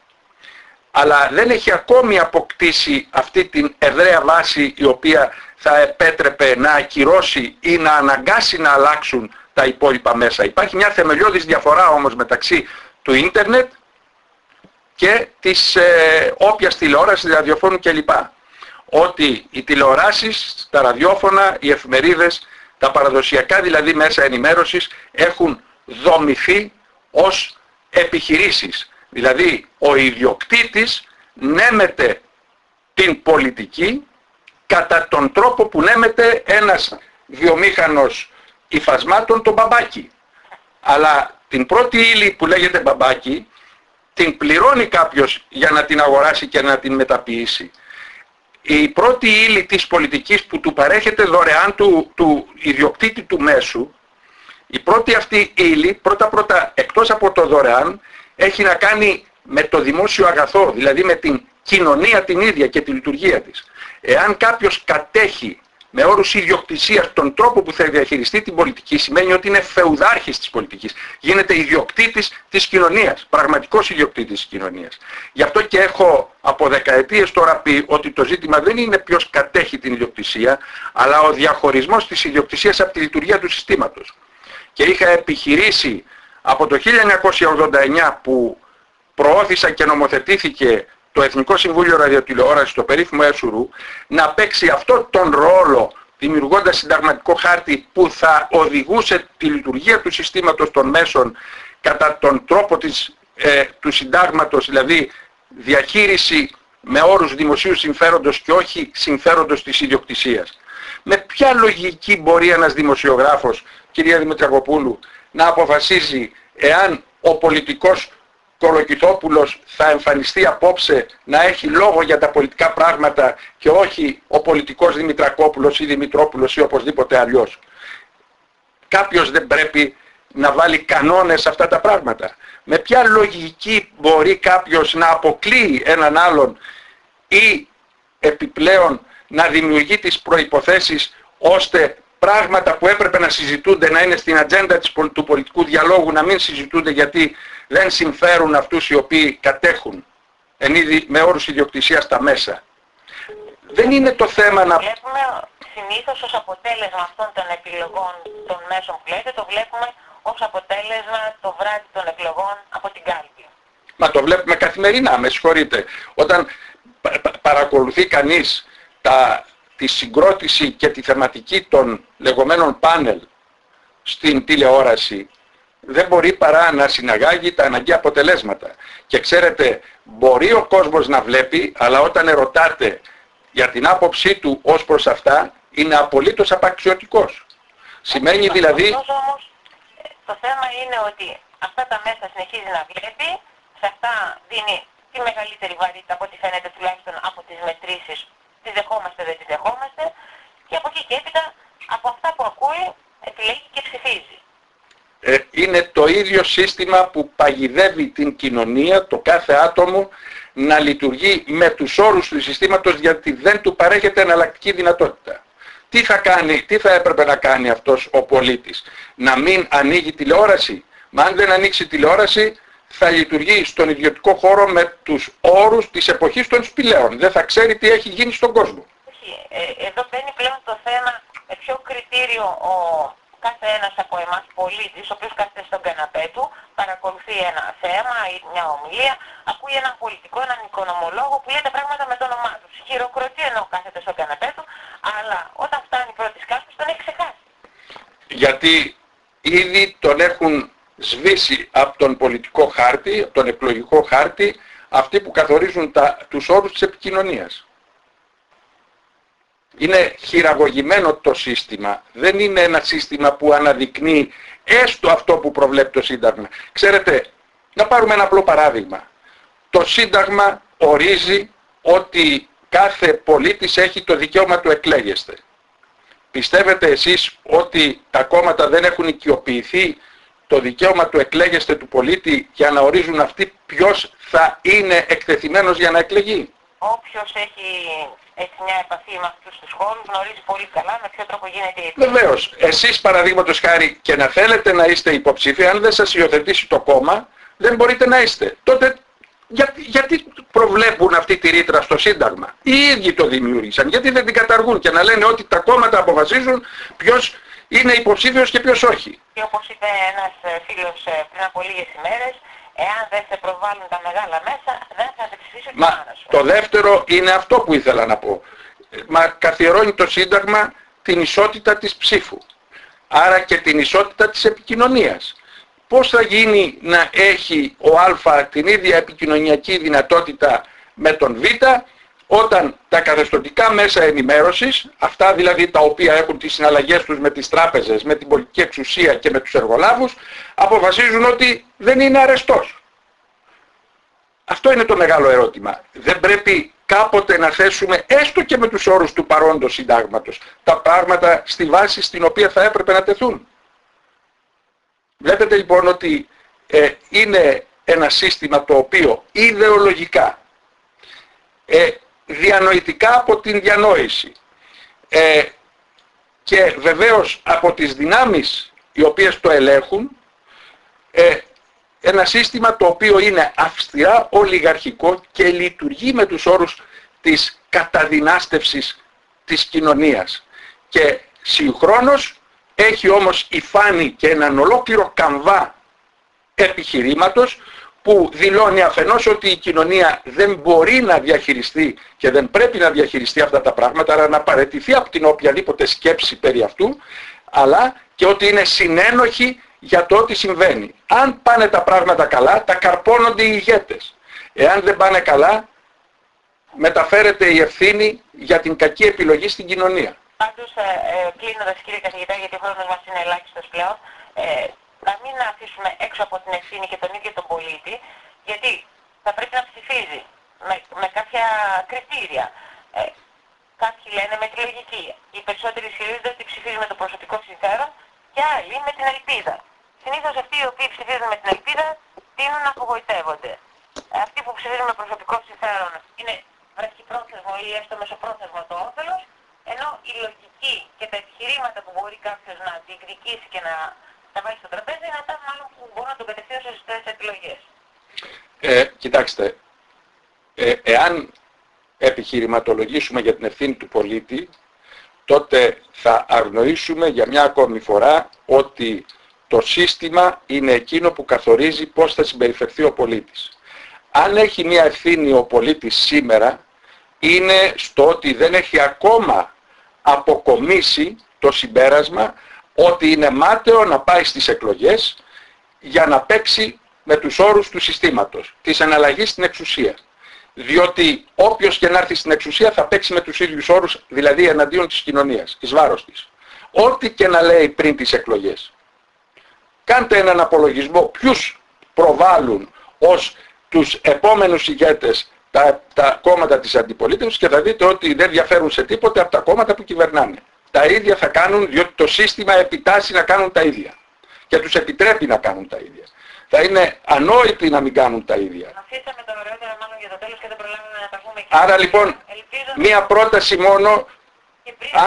αλλά δεν έχει ακόμη αποκτήσει αυτή την ευραία βάση η οποία θα επέτρεπε να ακυρώσει ή να αναγκάσει να αλλάξουν τα υπόλοιπα μέσα. Υπάρχει μια θεμελιώδης διαφορά όμως μεταξύ του ίντερνετ και της ε, όποιας τηλεόρασης, ραδιοφώνου κλπ. Ότι οι τηλεοράσεις, τα ραδιόφωνα, οι εφημερίδες, τα παραδοσιακά δηλαδή μέσα ενημέρωσης έχουν δομηθεί ως επιχειρήσεις. Δηλαδή ο ιδιοκτήτης νέμεται την πολιτική κατά τον τρόπο που νέμεται ένας βιομήχανος υφασμάτων τον μπαμπάκι. Αλλά την πρώτη ύλη που λέγεται μπαμπάκι την πληρώνει κάποιος για να την αγοράσει και να την μεταποιήσει. Η πρώτη ύλη της πολιτικής που του παρέχεται δωρεάν του, του ιδιοκτήτη του μέσου, η πρώτη αυτή ύλη, πρώτα πρώτα εκτός από το δωρεάν, έχει να κάνει με το δημόσιο αγαθό, δηλαδή με την κοινωνία την ίδια και τη λειτουργία της. Εάν κάποιος κατέχει με όρους ιδιοκτησίας τον τρόπο που θα διαχειριστεί την πολιτική σημαίνει ότι είναι φεουδάρχης της πολιτικής. Γίνεται ιδιοκτήτης της κοινωνίας, πραγματικός ιδιοκτήτης της κοινωνίας. Γι' αυτό και έχω από δεκαετίες τώρα πει ότι το ζήτημα δεν είναι ποιος κατέχει την ιδιοκτησία, αλλά ο διαχωρισμός της ιδιοκτησίας από τη λειτουργία του συστήματος. Και είχα επιχειρήσει από το 1989 που προώθησα και νομοθετήθηκε το Εθνικό Συμβούλιο Ραδιοτηλεόρασης, το περίφημο ΕΣΟΥΡΟΥ, να παίξει αυτό τον ρόλο δημιουργώντας συνταγματικό χάρτη που θα οδηγούσε τη λειτουργία του συστήματος των μέσων κατά τον τρόπο της, ε, του συντάγματος, δηλαδή διαχείριση με όρους δημοσίου συμφέροντος και όχι συμφέροντος της ιδιοκτησίας. Με ποια λογική μπορεί ένας δημοσιογράφος, κυρία Δημητριακοπούλου, να αποφασίζει εάν ο πολιτικός Κολοκυθόπουλος θα εμφανιστεί απόψε να έχει λόγο για τα πολιτικά πράγματα και όχι ο πολιτικός Δημητρακόπουλος ή Δημητρόπουλος ή οπωσδήποτε αλλιώς. Κάποιος δεν πρέπει να βάλει κανόνες σε αυτά τα πράγματα. Με ποια λογική μπορεί κάποιος να αποκλείει έναν άλλον ή επιπλέον να δημιουργεί τις προϋποθέσεις ώστε πράγματα που έπρεπε να συζητούνται να είναι στην ατζέντα του πολιτικού διαλόγου να μην συζητούνται γιατί δεν συμφέρουν αυτούς οι οποίοι κατέχουν εν είδη με όρους ιδιοκτησίας τα μέσα. Δεν είναι το θέμα να... Βλέπουμε συνήθως ως αποτέλεσμα αυτών των επιλογών των μέσων που λέτε, το βλέπουμε ως αποτέλεσμα το βράδυ των εκλογών από την κάλπη. Μα το βλέπουμε καθημερινά, με συγχωρείτε. Όταν παρακολουθεί κανείς τα, τη συγκρότηση και τη θεματική των λεγόμενων πάνελ στην τηλεόραση δεν μπορεί παρά να συναγάγει τα αναγκαία αποτελέσματα. Και ξέρετε, μπορεί ο κόσμος να βλέπει, αλλά όταν ερωτάτε για την άποψή του ως προς αυτά, είναι απολύτως απαξιωτικός. Σημαίνει δηλαδή... Όμως, το θέμα είναι ότι αυτά τα μέσα συνεχίζει να βλέπει, σε αυτά δίνει τη μεγαλύτερη βαρύτητα από ό,τι φαίνεται τουλάχιστον από τις μετρήσεις, τις δεχόμαστε, δεν τις δεχόμαστε, και από εκεί και έπειτα από αυτά που ακούει επιλέγει και ψηφίζει. Ε, είναι το ίδιο σύστημα που παγιδεύει την κοινωνία, το κάθε άτομο, να λειτουργεί με τους όρους του συστήματος γιατί δεν του παρέχεται εναλλακτική δυνατότητα. Τι θα κάνει, τι θα έπρεπε να κάνει αυτός ο πολίτης, να μην ανοίγει τηλεόραση; Μα αν δεν ανοίξει τηλεόραση θα λειτουργεί στον ιδιωτικό χώρο με τους όρους της εποχής των σπηλαίων. Δεν θα ξέρει τι έχει γίνει στον κόσμο. Ε, εδώ μπαίνει πλέον το θέμα με ποιο κριτήριο ο κάθε ένας από εμάς πολίτης, ο οποίος κάθεται στον καναπέ του, παρακολουθεί ένα θέμα ή μια ομιλία, ακούει έναν πολιτικό, έναν οικονομολόγο που λέει τα πράγματα με το όνομά του. Χειροκροτεί ενώ κάθεται στον καναπέ του, αλλά όταν φτάνει πρώτη σκάφη τον έχει ξεχάσει. Γιατί ήδη τον έχουν σβήσει από τον πολιτικό χάρτη, τον εκλογικό χάρτη, αυτοί που καθορίζουν τα, τους όρους της επικοινωνίας. Είναι χειραγωγημένο το σύστημα. Δεν είναι ένα σύστημα που αναδεικνύει έστω αυτό που προβλέπει το Σύνταγμα. Ξέρετε, να πάρουμε ένα απλό παράδειγμα. Το Σύνταγμα ορίζει ότι κάθε πολίτης έχει το δικαίωμα του εκλέγεστε. Πιστεύετε εσείς ότι τα κόμματα δεν έχουν οικειοποιηθεί το δικαίωμα του εκλέγεστε του πολίτη για να ορίζουν αυτοί ποιος θα είναι εκτεθειμένος για να εκλεγεί; Όποιος έχει έχει μια επαφή με αυτούς τους χώρους, γνωρίζει πολύ καλά με ποιο τρόπο γίνεται η Βεβαίως. Εσείς παραδείγματος χάρη και να θέλετε να είστε υποψήφοι, αν δεν σας υιοθετήσει το κόμμα, δεν μπορείτε να είστε. Τότε γιατί, γιατί προβλέπουν αυτή τη ρήτρα στο Σύνταγμα; Οι ίδιοι το δημιούργησαν. Γιατί δεν την καταργούν και να λένε ότι τα κόμματα αποφασίζουν ποιος είναι υποψήφιος και ποιος όχι; Και όπως είπε ένας ε, φίλος ε, πριν από λίγες ημέρες, εάν δεν σε προβάλλουν τα μεγάλα μέσα, δεν θα σε ψηφίσει ο Μα το δεύτερο είναι αυτό που ήθελα να πω. Μα καθιερώνει το Σύνταγμα την ισότητα της ψήφου. Άρα και την ισότητα της επικοινωνίας. Πώς θα γίνει να έχει ο Α την ίδια επικοινωνιακή δυνατότητα με τον Β όταν τα καθεστωτικά μέσα ενημέρωσης, αυτά δηλαδή τα οποία έχουν τις συναλλαγές τους με τις τράπεζες, με την πολιτική εξουσία και με τους εργολάβους, αποφασίζουν ότι δεν είναι αρεστός. Αυτό είναι το μεγάλο ερώτημα. Δεν πρέπει κάποτε να θέσουμε, έστω και με τους όρους του παρόντος συντάγματος, τα πράγματα στη βάση στην οποία θα έπρεπε να τεθούν. Βλέπετε λοιπόν ότι ε, είναι ένα σύστημα το οποίο ιδεολογικά, ε, διανοητικά από την διανόηση ε, και βεβαίως από τις δυνάμεις οι οποίες το ελέγχουν, ε, ένα σύστημα το οποίο είναι αυστηρά ολιγαρχικό και λειτουργεί με τους όρους της καταδυνάστευσης της κοινωνίας. Και συγχρόνως έχει όμως υφάνει και έναν ολόκληρο καμβά επιχειρήματος που δηλώνει αφενός ότι η κοινωνία δεν μπορεί να διαχειριστεί και δεν πρέπει να διαχειριστεί αυτά τα πράγματα, αλλά να παρετηθεί από την οποιαδήποτε σκέψη περί αυτού, αλλά και ότι είναι συνένοχοι για το ότι συμβαίνει. Αν πάνε τα πράγματα καλά, τα καρπώνονται οι ηγέτες. Εάν δεν πάνε καλά, μεταφέρεται η ευθύνη για την κακή επιλογή στην κοινωνία. Πάντως, ε, ε, κλείνοντας κύριε καθηγητά, γιατί ο χρόνος μας είναι ελάχιστος πλέον, ε, να μην αφήσουμε έξω από την ευθύνη και τον ίδιο τον πολίτη, γιατί θα πρέπει να ψηφίζει με, με κάποια κριτήρια. Ε, κάποιοι λένε με τη λογική. Οι περισσότεροι ισχυρίζονται ότι ψηφίζουν με το προσωπικό συμφέρον και άλλοι με την ελπίδα. Συνήθως αυτοί οι οποίοι ψηφίζουν με την ελπίδα τείνουν να απογοητεύονται. Ε, αυτοί που ψηφίζουν με προσωπικό συμφέρον είναι βραχυπρόθεσμο ή έστω μεσοπρόθεσμο το όφελος, ενώ η λογική και τα επιχειρήματα που μπορεί κάποιος να διεκδικήσει και να τα βάλει στο τραπέζι είναι αυτά μάλλον που μπορούν να τον κατευθύνουν στις σωστές επιλογές. Ε, κοιτάξτε, ε, εάν επιχειρηματολογήσουμε για την ευθύνη του πολίτη, τότε θα αγνοήσουμε για μια ακόμη φορά ότι το σύστημα είναι εκείνο που καθορίζει πώς θα συμπεριφερθεί ο πολίτης. Αν έχει μια ευθύνη ο πολίτης σήμερα, είναι στο ότι δεν έχει ακόμα αποκομίσει το συμπέρασμα ότι είναι μάταιο να πάει στις εκλογές για να παίξει με τους όρους του συστήματος, της αναλλαγής στην εξουσία. Διότι όποιος και να έρθει στην εξουσία θα παίξει με τους ίδιους όρους, δηλαδή εναντίον της κοινωνίας, εις βάρος της. Ό,τι και να λέει πριν τις εκλογές. Κάντε έναν απολογισμό ποιους προβάλλουν ως τους επόμενους ηγέτες τα, τα κόμματα της αντιπολίτευσης και θα δείτε ότι δεν διαφέρουν σε τίποτε από τα κόμματα που κυβερνάνε. Τα ίδια θα κάνουν διότι το σύστημα επιτάσσει να κάνουν τα ίδια. Και τους επιτρέπει να κάνουν τα ίδια. Θα είναι ανόητοι να μην κάνουν τα ίδια. Άρα λοιπόν, μία πρόταση μόνο,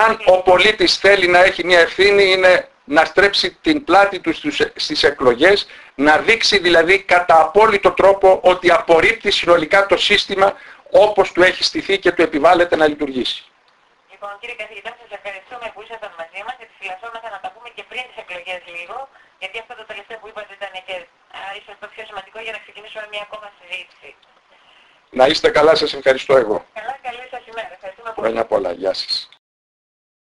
αν ο πολίτης θέλει να έχει μία ευθύνη, είναι να στρέψει την πλάτη του στις εκλογές, να δείξει δηλαδή κατά απόλυτο τρόπο ότι απορρίπτει συνολικά το σύστημα όπως του έχει στηθεί και του επιβάλλεται να λειτουργήσει. Λοιπόν, κύριε καθηγητά, σας ευχαριστούμε που ήσασταν μαζί μας. Επιφυλασσόμαστε να τα πούμε και πριν τις εκλογές λίγο, γιατί αυτό το τελευταίο που είπατε ήταν και α, ίσως το πιο σημαντικό για να ξεκινήσουμε μια ακόμα συζήτηση. Να είστε καλά, σας ευχαριστώ εγώ. Καλά, καλή σας ημέρα. Ευχαριστούμε πολύ. Χρόνια πολλά. Γεια σας.